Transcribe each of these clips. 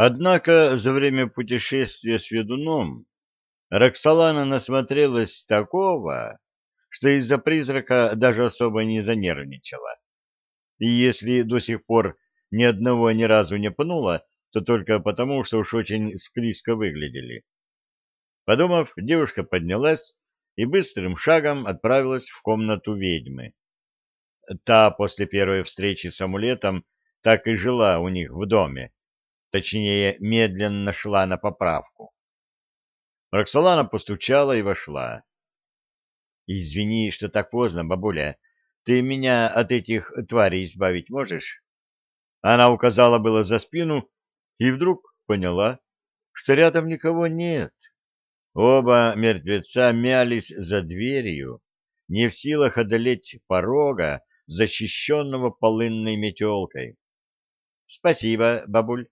Однако за время путешествия с ведуном Роксолана насмотрелась такого, что из-за призрака даже особо не занервничала. И если до сих пор ни одного ни разу не пнула, то только потому, что уж очень склизко выглядели. Подумав, девушка поднялась и быстрым шагом отправилась в комнату ведьмы. Та после первой встречи с амулетом так и жила у них в доме, точнее, медленно шла на поправку. Роксолана постучала и вошла. — Извини, что так поздно, бабуля. Ты меня от этих тварей избавить можешь? Она указала было за спину и вдруг поняла, что рядом никого нет. Оба мертвеца мялись за дверью, не в силах одолеть порога, защищенного полынной метелкой. — Спасибо, бабуль.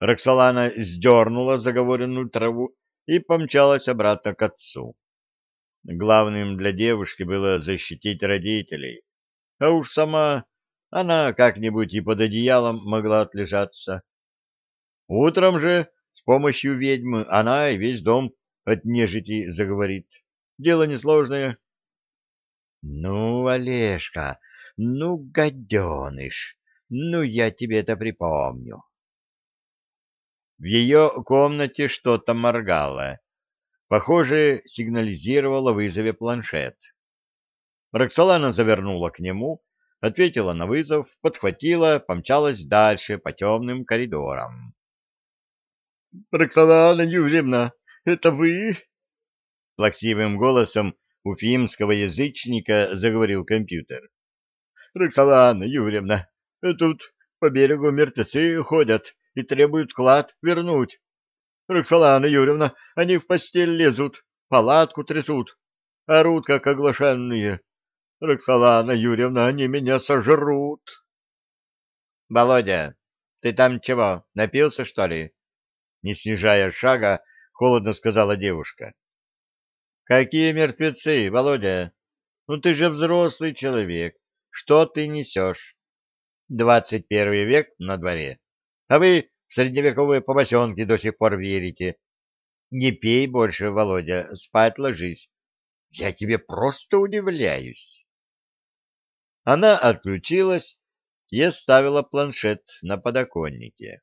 Роксолана сдернула заговоренную траву и помчалась обратно к отцу. Главным для девушки было защитить родителей, а уж сама она как-нибудь и под одеялом могла отлежаться. Утром же с помощью ведьмы она и весь дом от нежити заговорит. Дело несложное. — Ну, Олежка, ну, гаденыш, ну, я тебе это припомню. В ее комнате что-то моргало. Похоже, сигнализировало вызове планшет. Роксолана завернула к нему, ответила на вызов, подхватила, помчалась дальше по темным коридорам. — Роксолана Юрьевна, это вы? — плаксивым голосом уфимского язычника заговорил компьютер. — Роксолана Юрьевна, тут по берегу мертвецы ходят и требуют клад вернуть. Роксолана Юрьевна, они в постель лезут, палатку трясут, орут, как оглашенные. Роксолана Юрьевна, они меня сожрут. — Володя, ты там чего, напился, что ли? Не снижая шага, холодно сказала девушка. — Какие мертвецы, Володя? Ну ты же взрослый человек. Что ты несешь? Двадцать первый век на дворе. А вы в средневековые побосенки до сих пор верите. Не пей больше, Володя, спать ложись. Я тебе просто удивляюсь. Она отключилась и оставила планшет на подоконнике.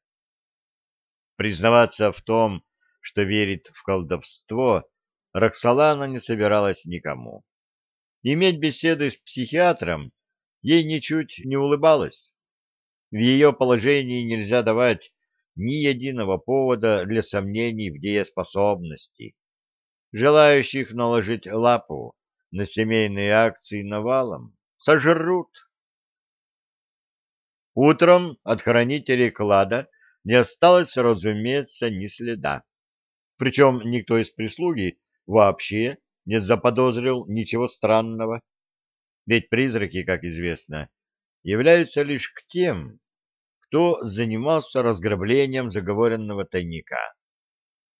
Признаваться в том, что верит в колдовство, Роксолана не собиралась никому. Иметь беседы с психиатром ей ничуть не улыбалось. В ее положении нельзя давать ни единого повода для сомнений в дееспособности. Желающих наложить лапу на семейные акции навалом сожрут. Утром от хранителей клада не осталось, разумеется, ни следа. Причем никто из прислуги вообще не заподозрил ничего странного. Ведь призраки, как известно, являются лишь к тем, кто занимался разграблением заговоренного тайника.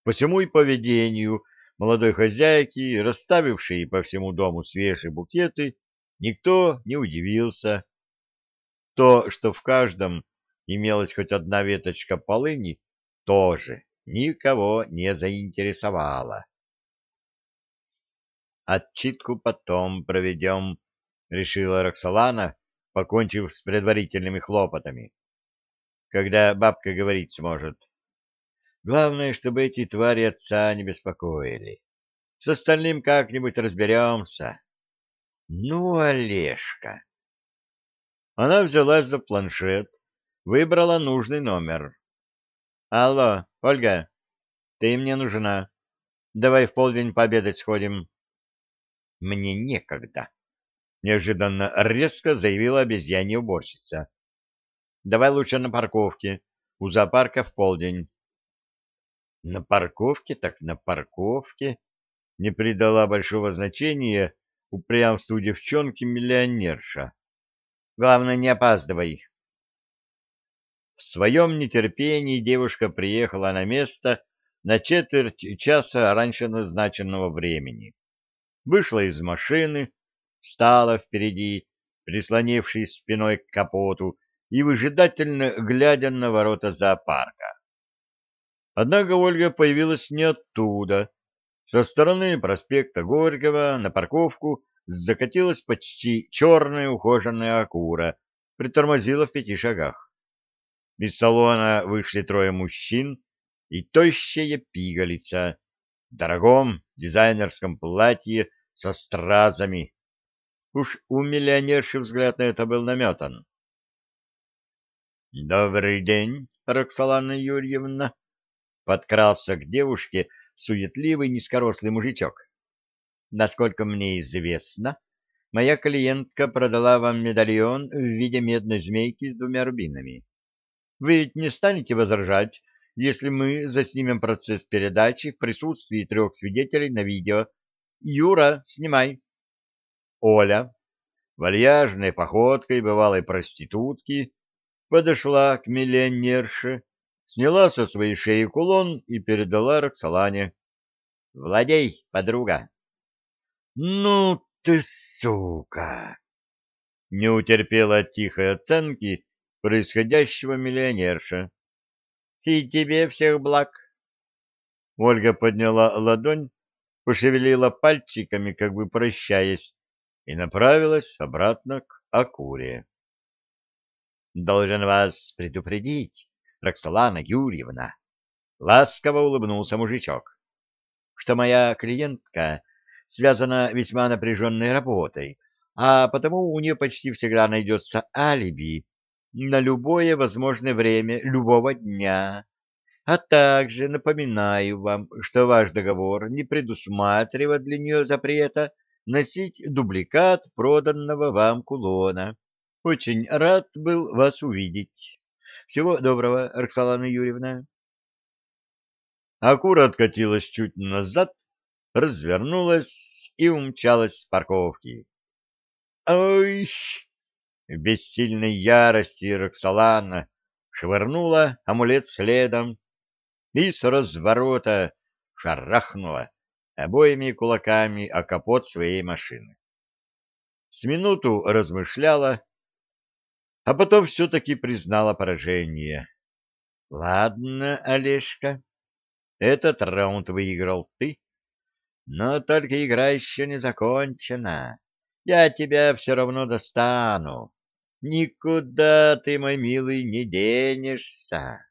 Посему и поведению молодой хозяйки, расставившей по всему дому свежие букеты, никто не удивился. То, что в каждом имелась хоть одна веточка полыни, тоже никого не заинтересовало. «Отчитку потом проведем», — решила Роксолана, покончив с предварительными хлопотами. «Когда бабка говорить сможет. Главное, чтобы эти твари отца не беспокоили. С остальным как-нибудь разберемся». «Ну, Олежка!» Она взялась за планшет, выбрала нужный номер. «Алло, Ольга, ты мне нужна. Давай в полдень пообедать сходим». «Мне некогда», — неожиданно резко заявила обезьянья уборщица. «Давай лучше на парковке, у зоопарка в полдень». «На парковке так на парковке», — не придала большого значения упрямству девчонки-миллионерша. «Главное, не опаздывай». В своем нетерпении девушка приехала на место на четверть часа раньше назначенного времени. Вышла из машины, встала впереди, прислонившись спиной к капоту и выжидательно глядя на ворота зоопарка. Однако Ольга появилась не оттуда. Со стороны проспекта Горького на парковку закатилась почти черная ухоженная акура, притормозила в пяти шагах. Из салона вышли трое мужчин и тощая пигалица в дорогом дизайнерском платье со стразами. Уж у миллионерши взгляд на это был наметан. — Добрый день, Роксолана Юрьевна! — подкрался к девушке суетливый низкорослый мужичок. — Насколько мне известно, моя клиентка продала вам медальон в виде медной змейки с двумя рубинами. Вы ведь не станете возражать, если мы заснимем процесс передачи в присутствии трех свидетелей на видео. Юра, снимай. Оля, вальяжной походкой бывалой проститутки, подошла к миллионерше, сняла со своей шеи кулон и передала Роксолане. — Владей, подруга. — Ну ты сука! Не утерпела тихой оценки происходящего миллионерша. И тебе всех благ. Ольга подняла ладонь, пошевелила пальчиками, как бы прощаясь, и направилась обратно к Акуре. Должен вас предупредить, Роксолана Юрьевна, ласково улыбнулся мужичок, что моя клиентка связана весьма напряженной работой, а потому у нее почти всегда найдется алиби на любое возможное время любого дня. А также напоминаю вам, что ваш договор не предусматривает для нее запрета носить дубликат проданного вам кулона. Очень рад был вас увидеть. Всего доброго, Роксолана Юрьевна. Акура откатилась чуть назад, развернулась и умчалась с парковки. «Ой!» В бессильной ярости Роксолана швырнула амулет следом и с разворота шарахнула обоими кулаками о капот своей машины. С минуту размышляла, а потом все-таки признала поражение. — Ладно, Олежка, этот раунд выиграл ты, но только игра еще не закончена. Я тебя все равно достану. Никуда ты, мой милый, не денешься.